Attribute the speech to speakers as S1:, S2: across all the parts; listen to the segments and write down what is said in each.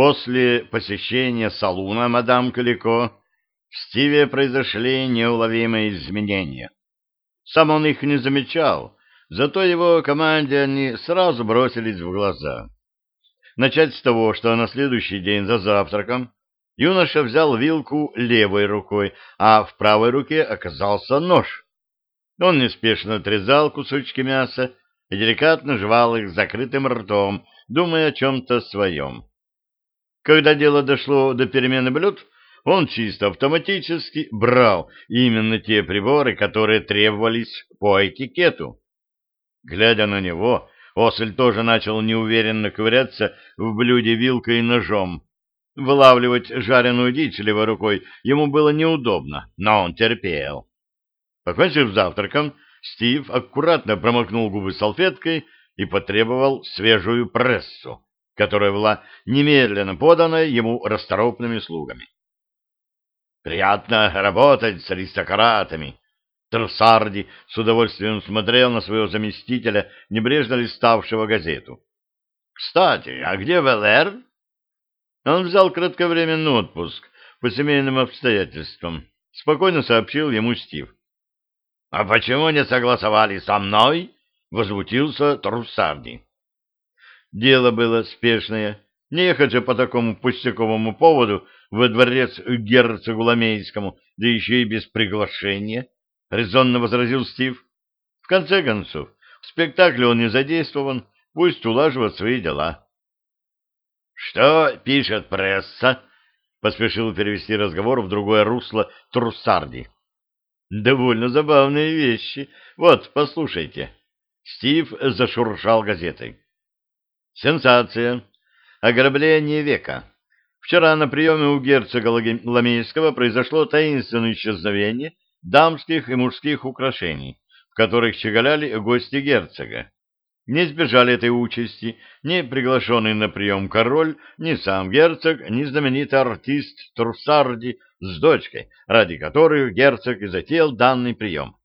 S1: После посещения салуна мадам Калико в Стиве произошли неуловимые изменения. Сам он их не замечал, зато его команде они сразу бросились в глаза. Начать с того, что на следующий день за завтраком юноша взял вилку левой рукой, а в правой руке оказался нож. Он неспешно отрезал кусочки мяса и деликатно жевал их закрытым ртом, думая о чем-то своем. Когда дело дошло до перемены блюд, он чисто автоматически брал именно те приборы, которые требовались по этикету. Глядя на него, Осель тоже начал неуверенно ковыряться в блюде вилкой и ножом. Вылавливать жареную дичь левой рукой ему было неудобно, но он терпел. Покончив завтраком, Стив аккуратно промокнул губы салфеткой и потребовал свежую прессу, которая была немедленно подана ему расторопными слугами. Приятно работать с аристократами. Трусарди с удовольствием смотрел на своего заместителя, небрежно листавшего газету. «Кстати, а где Велер?» Он взял кратковременный отпуск по семейным обстоятельствам. Спокойно сообщил ему Стив. «А почему не согласовали со мной?» — возмутился Трусарди. Дело было спешное. Не ехать же по такому пустяковому поводу во дворец герцогу Ламейскому, да еще и без приглашения, — резонно возразил Стив. В конце концов, в спектакле он не задействован, пусть улаживает свои дела. — Что пишет пресса? — поспешил перевести разговор в другое русло Труссарди. — Довольно забавные вещи. Вот, послушайте. Стив зашуршал газетой. Сенсация. Ограбление века. Вчера на приеме у герцога Ламейского произошло таинственное исчезновение дамских и мужских украшений, в которых щеголяли гости герцога. Не избежали этой участи ни приглашенный на прием король, ни сам герцог, ни знаменитый артист Трусарди с дочкой, ради которых герцог и затеял данный прием.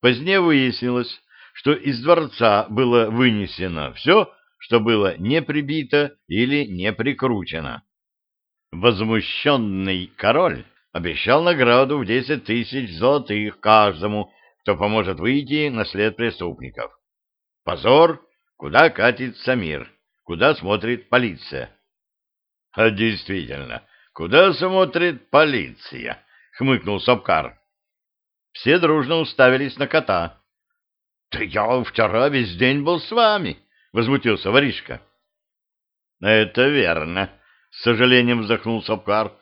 S1: Позднее выяснилось, что из дворца было вынесено все, что было не прибито или не прикручено. Возмущенный король обещал награду в десять тысяч золотых каждому, кто поможет выйти на след преступников. Позор, куда катится мир, куда смотрит полиция. — А действительно, куда смотрит полиция? — хмыкнул Сапкар. Все дружно уставились на кота. — Да я вчера весь день был с вами, — возмутился воришка. — Это верно, с сожалением вздохнул Сапкар.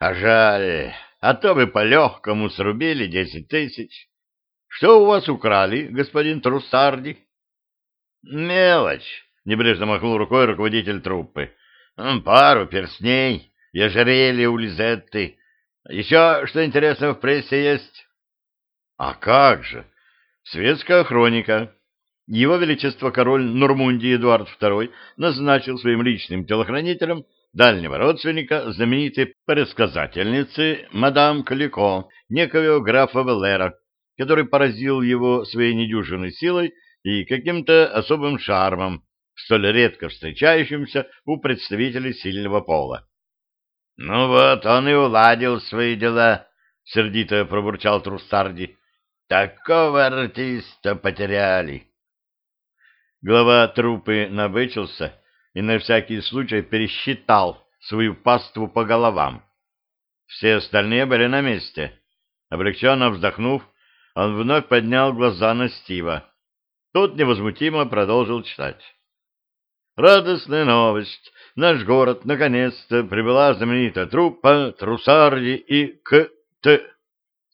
S1: А жаль, а то бы по-легкому срубили десять тысяч. Что у вас украли, господин Труссарди? Мелочь, небрежно махнул рукой руководитель труппы. Пару перстней и ожерелье у Лизетты. Еще что интересно в прессе есть? А как же? Светская хроника. Его Величество король Нормундии Эдуард II назначил своим личным телохранителем дальнего родственника знаменитой предсказательницы мадам Калико, некого графа Веллера, который поразил его своей недюжинной силой и каким-то особым шармом, столь редко встречающимся у представителей сильного пола. — Ну вот, он и уладил свои дела, — сердито пробурчал Трустарди. — Такого артиста потеряли. Глава трупы набычился и на всякий случай пересчитал свою паству по головам. Все остальные были на месте. Облегченно вздохнув, он вновь поднял глаза на Стива. Тот невозмутимо продолжил читать. «Радостная новость! Наш город наконец-то прибыла знаменитая труппа Трусарди и К.Т.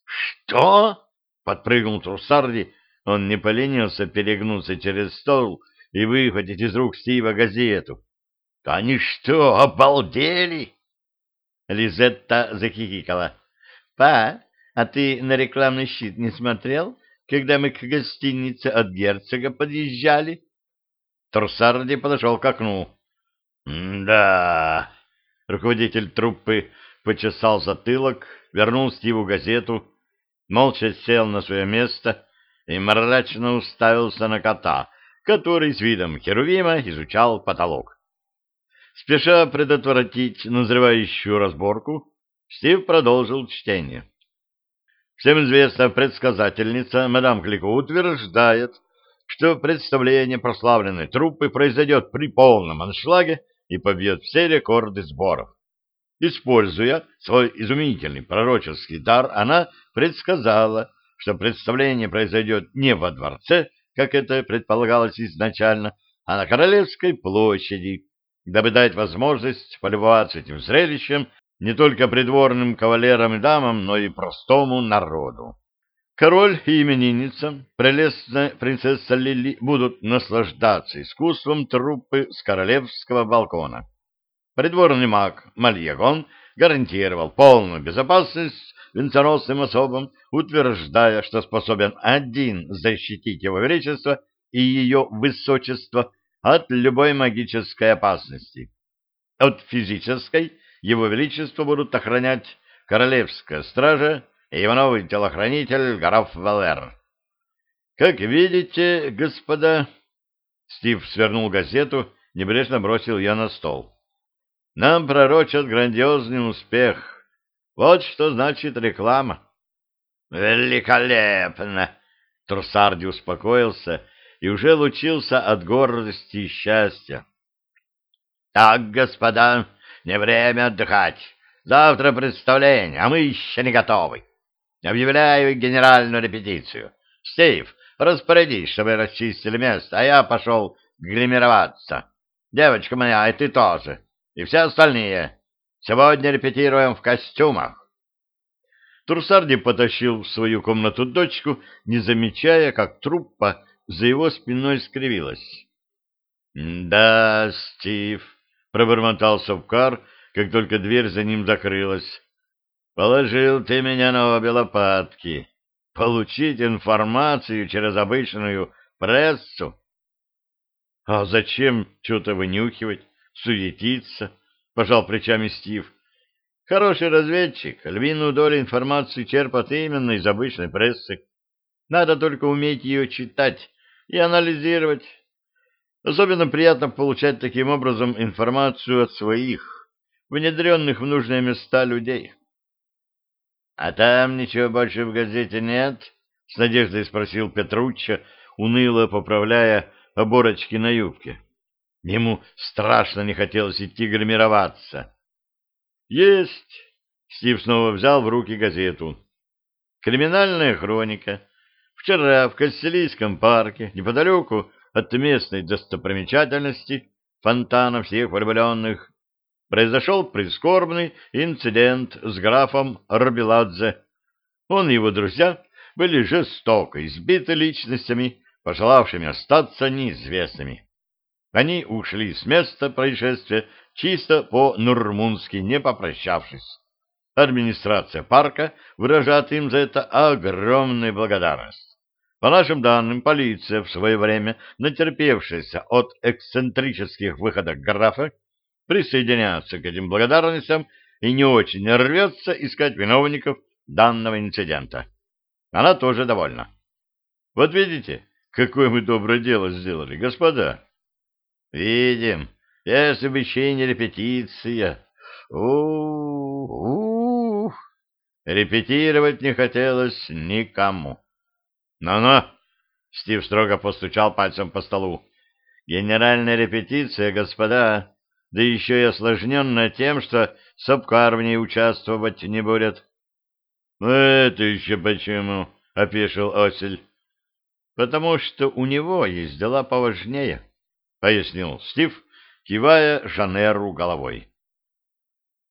S1: «Что?» — подпрыгнул Трусарди. Он не поленился перегнуться через стол и выхватить из рук Стива газету. — Они что, обалдели? Лизетта захихикала. — Па, а ты на рекламный щит не смотрел, когда мы к гостинице от герцога подъезжали? Трусарди подошел к окну. — Да. Руководитель труппы почесал затылок, вернул Стиву газету, молча сел на свое место и мрачно уставился на кота — который с видом Херувима изучал потолок. Спеша предотвратить назревающую разборку, Стив продолжил чтение. Всем известная предсказательница мадам Клико утверждает, что представление прославленной труппы произойдет при полном аншлаге и побьет все рекорды сборов. Используя свой изумительный пророческий дар, она предсказала, что представление произойдет не во дворце, как это предполагалось изначально, а на Королевской площади, дабы дать возможность полюбоваться этим зрелищем не только придворным кавалерам и дамам, но и простому народу. Король и именинница, прелестная принцесса Лили, будут наслаждаться искусством труппы с королевского балкона. Придворный маг Мальягон гарантировал полную безопасность венценосным особам, утверждая, что способен один защитить его величество и ее высочество от любой магической опасности. От физической его величество будут охранять королевская стража и его новый телохранитель граф Валер. Как видите, господа, Стив свернул газету, небрежно бросил ее на стол. Нам пророчат грандиозный успех. Вот что значит реклама. Великолепно! Трусарди успокоился и уже лучился от гордости и счастья. Так, господа, не время отдыхать. Завтра представление, а мы еще не готовы. Объявляю генеральную репетицию. Стив, распорядись, чтобы расчистили место, а я пошел гримироваться. Девочка моя, и ты тоже. И все остальные. Сегодня репетируем в костюмах. Турсарди потащил в свою комнату дочку, не замечая, как труппа за его спиной скривилась. — Да, Стив, — пробормотал Совкар, как только дверь за ним закрылась. — Положил ты меня на обе лопатки. Получить информацию через обычную прессу? — А зачем что-то вынюхивать, суетиться? — пожал плечами Стив. — Хороший разведчик, львиную долю информации черпает именно из обычной прессы. Надо только уметь ее читать и анализировать. Особенно приятно получать таким образом информацию от своих, внедренных в нужные места людей. — А там ничего больше в газете нет? — с надеждой спросил Петручча, уныло поправляя оборочки на юбке. Ему страшно не хотелось идти гримироваться. — Есть! — Стив снова взял в руки газету. — Криминальная хроника. Вчера в Кассилийском парке, неподалеку от местной достопримечательности, фонтана всех влюбленных, произошел прискорбный инцидент с графом Арбеладзе. Он и его друзья были жестоко избиты личностями, пожелавшими остаться неизвестными. Они ушли с места происшествия чисто по-нурмунски, не попрощавшись. Администрация парка выражает им за это огромную благодарность. По нашим данным, полиция в свое время, натерпевшаяся от эксцентрических выходок графа, присоединяется к этим благодарностям и не очень рвется искать виновников данного инцидента. Она тоже довольна. Вот видите, какое мы доброе дело сделали, господа? Видим. Если бы еще не репетиция. У-у-у. Репетировать не хотелось никому. «Ну-ну!» — Стив строго постучал пальцем по столу. «Генеральная репетиция, господа, да еще и осложненная тем, что Сапкар в ней участвовать не будет». «Это еще почему?» — опешил Осель. «Потому что у него есть дела поважнее», — пояснил Стив, кивая Жанеру головой.